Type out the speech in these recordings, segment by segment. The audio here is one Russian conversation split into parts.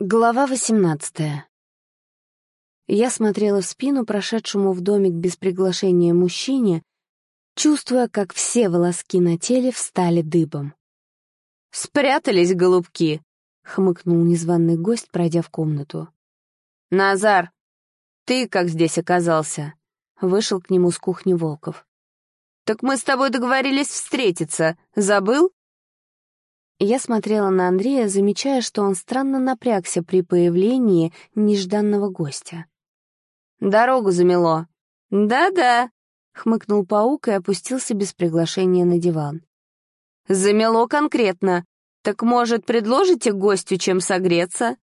Глава восемнадцатая. Я смотрела в спину прошедшему в домик без приглашения мужчине, чувствуя, как все волоски на теле встали дыбом. «Спрятались, голубки!» — хмыкнул незваный гость, пройдя в комнату. «Назар, ты как здесь оказался?» — вышел к нему с кухни Волков. «Так мы с тобой договорились встретиться. Забыл?» Я смотрела на Андрея, замечая, что он странно напрягся при появлении нежданного гостя. «Дорогу замело». «Да-да», — хмыкнул паук и опустился без приглашения на диван. «Замело конкретно. Так, может, предложите гостю чем согреться?»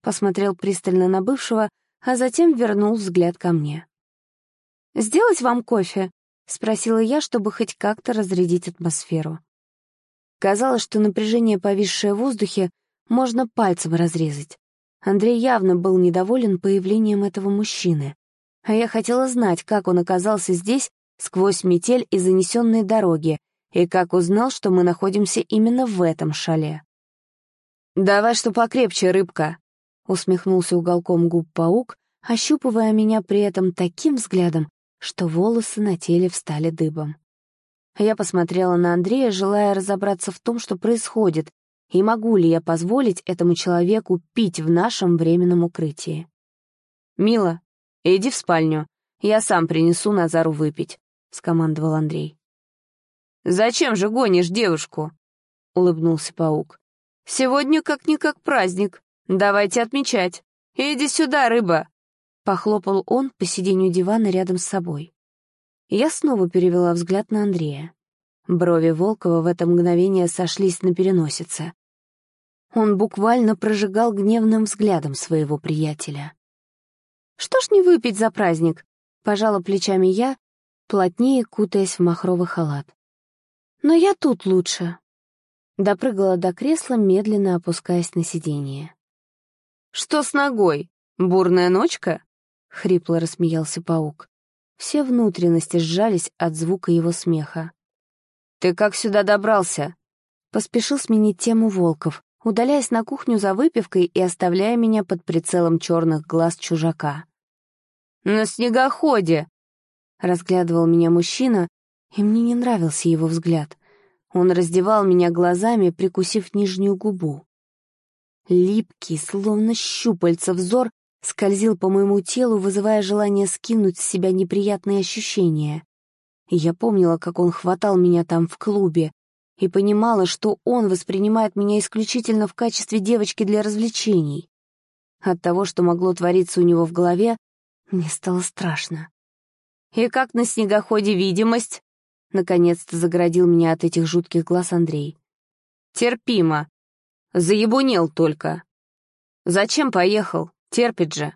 Посмотрел пристально на бывшего, а затем вернул взгляд ко мне. «Сделать вам кофе?» — спросила я, чтобы хоть как-то разрядить атмосферу. Казалось, что напряжение, повисшее в воздухе, можно пальцем разрезать. Андрей явно был недоволен появлением этого мужчины. А я хотела знать, как он оказался здесь сквозь метель и занесенные дороги, и как узнал, что мы находимся именно в этом шале. «Давай что покрепче, рыбка», — усмехнулся уголком губ паук, ощупывая меня при этом таким взглядом, что волосы на теле встали дыбом. Я посмотрела на Андрея, желая разобраться в том, что происходит, и могу ли я позволить этому человеку пить в нашем временном укрытии. «Мила, иди в спальню, я сам принесу Назару выпить», — скомандовал Андрей. «Зачем же гонишь девушку?» — улыбнулся паук. «Сегодня как-никак праздник. Давайте отмечать. Иди сюда, рыба!» Похлопал он по сиденью дивана рядом с собой. Я снова перевела взгляд на Андрея. Брови Волкова в это мгновение сошлись на переносице. Он буквально прожигал гневным взглядом своего приятеля. «Что ж не выпить за праздник?» — пожала плечами я, плотнее кутаясь в махровый халат. «Но я тут лучше». Допрыгала до кресла, медленно опускаясь на сиденье. «Что с ногой? Бурная ночка?» — хрипло рассмеялся паук. Все внутренности сжались от звука его смеха. «Ты как сюда добрался?» Поспешил сменить тему Волков, удаляясь на кухню за выпивкой и оставляя меня под прицелом черных глаз чужака. «На снегоходе!» Разглядывал меня мужчина, и мне не нравился его взгляд. Он раздевал меня глазами, прикусив нижнюю губу. Липкий, словно щупальца взор, скользил по моему телу, вызывая желание скинуть с себя неприятные ощущения. я помнила, как он хватал меня там в клубе, и понимала, что он воспринимает меня исключительно в качестве девочки для развлечений. От того, что могло твориться у него в голове, мне стало страшно. «И как на снегоходе видимость?» Наконец-то заградил меня от этих жутких глаз Андрей. «Терпимо. Заебунел только. Зачем поехал? Терпит же».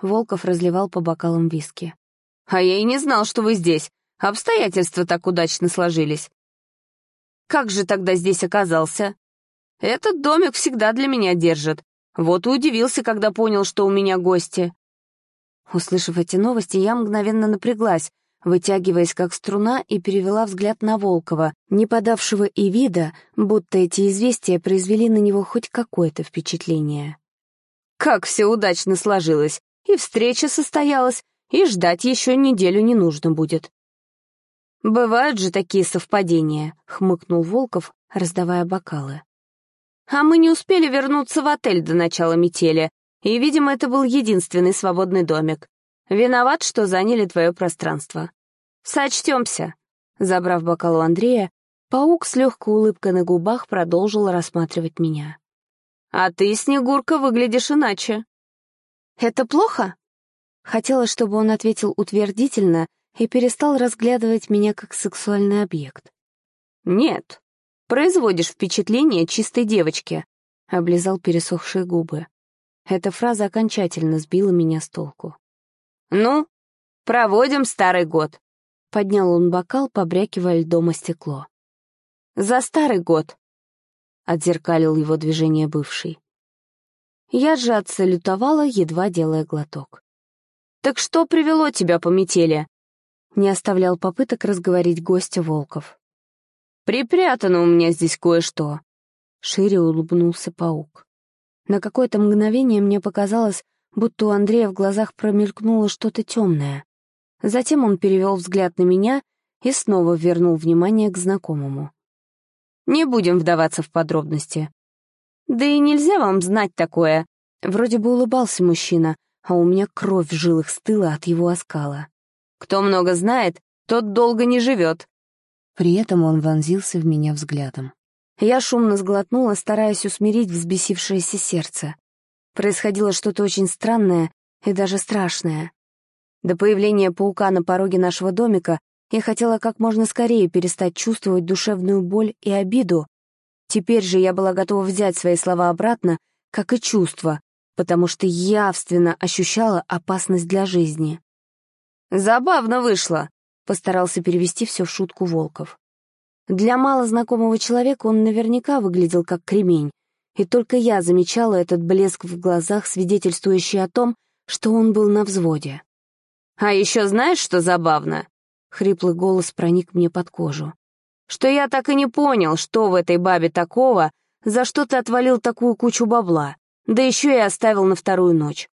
Волков разливал по бокалам виски. «А я и не знал, что вы здесь. Обстоятельства так удачно сложились. Как же тогда здесь оказался? Этот домик всегда для меня держит. Вот и удивился, когда понял, что у меня гости». Услышав эти новости, я мгновенно напряглась, вытягиваясь как струна, и перевела взгляд на Волкова, не подавшего и вида, будто эти известия произвели на него хоть какое-то впечатление. Как все удачно сложилось. И встреча состоялась, и ждать еще неделю не нужно будет. «Бывают же такие совпадения», — хмыкнул Волков, раздавая бокалы. «А мы не успели вернуться в отель до начала метели, и, видимо, это был единственный свободный домик. Виноват, что заняли твое пространство. Сочтемся». Забрав бокал у Андрея, паук с легкой улыбкой на губах продолжил рассматривать меня. А ты, Снегурка, выглядишь иначе. Это плохо? Хотела, чтобы он ответил утвердительно и перестал разглядывать меня как сексуальный объект. Нет, производишь впечатление чистой девочки, облизал пересохшие губы. Эта фраза окончательно сбила меня с толку. «Ну, проводим старый год», — поднял он бокал, побрякивая льдом о стекло. «За старый год», отзеркалил его движение бывший. Я же отсалютовала, едва делая глоток. «Так что привело тебя по метели?» Не оставлял попыток разговорить гостя Волков. «Припрятано у меня здесь кое-что», — шире улыбнулся паук. На какое-то мгновение мне показалось, будто у Андрея в глазах промелькнуло что-то темное. Затем он перевел взгляд на меня и снова вернул внимание к знакомому. «Не будем вдаваться в подробности. Да и нельзя вам знать такое». Вроде бы улыбался мужчина, а у меня кровь в жилах стыла от его оскала. «Кто много знает, тот долго не живет». При этом он вонзился в меня взглядом. Я шумно сглотнула, стараясь усмирить взбесившееся сердце. Происходило что-то очень странное и даже страшное. До появления паука на пороге нашего домика я хотела как можно скорее перестать чувствовать душевную боль и обиду. Теперь же я была готова взять свои слова обратно, как и чувства, потому что явственно ощущала опасность для жизни. «Забавно вышло», — постарался перевести все в шутку Волков. Для малознакомого человека он наверняка выглядел как кремень, и только я замечала этот блеск в глазах, свидетельствующий о том, что он был на взводе. «А еще знаешь, что забавно?» Хриплый голос проник мне под кожу. «Что я так и не понял, что в этой бабе такого, за что ты отвалил такую кучу бабла, да еще и оставил на вторую ночь.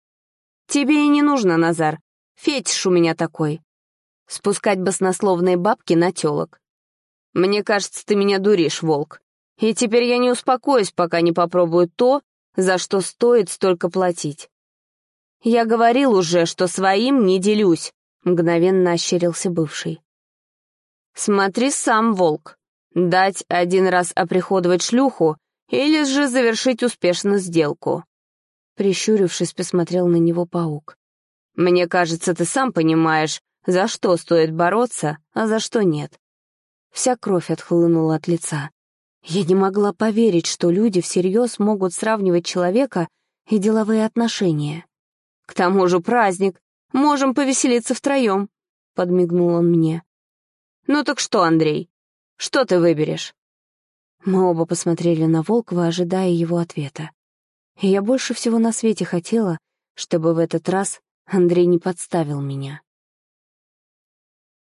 Тебе и не нужно, Назар, фетиш у меня такой. Спускать баснословные бабки на телок. Мне кажется, ты меня дуришь, волк. И теперь я не успокоюсь, пока не попробую то, за что стоит столько платить. Я говорил уже, что своим не делюсь, мгновенно ощерился бывший. Смотри сам, волк. Дать один раз оприходовать шлюху или же завершить успешно сделку. Прищурившись, посмотрел на него паук. Мне кажется, ты сам понимаешь, за что стоит бороться, а за что нет. Вся кровь отхлынула от лица. Я не могла поверить, что люди всерьез могут сравнивать человека и деловые отношения. «К тому же праздник. Можем повеселиться втроем», — подмигнул он мне. «Ну так что, Андрей, что ты выберешь?» Мы оба посмотрели на Волкова, ожидая его ответа. И я больше всего на свете хотела, чтобы в этот раз Андрей не подставил меня.